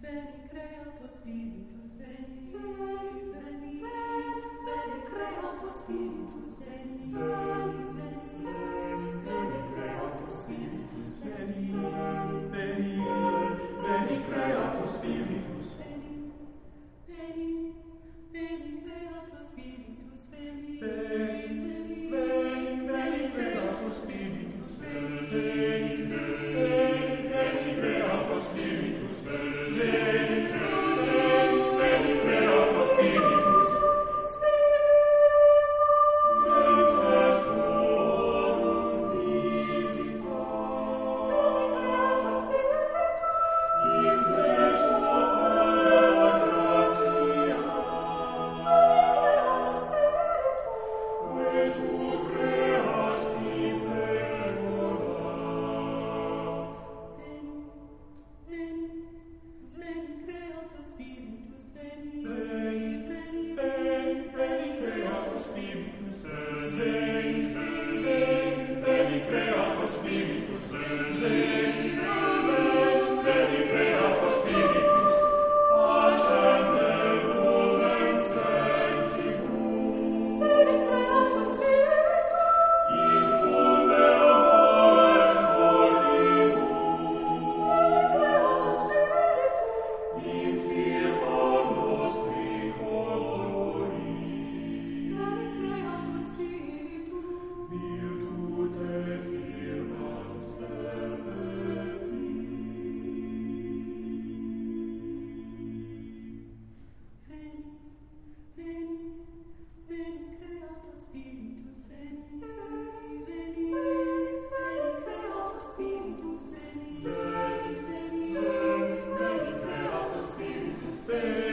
veni creato spiritus veni veni veni creato spiritus veni spiritus veni veni veni veni creato spiritus Lord. say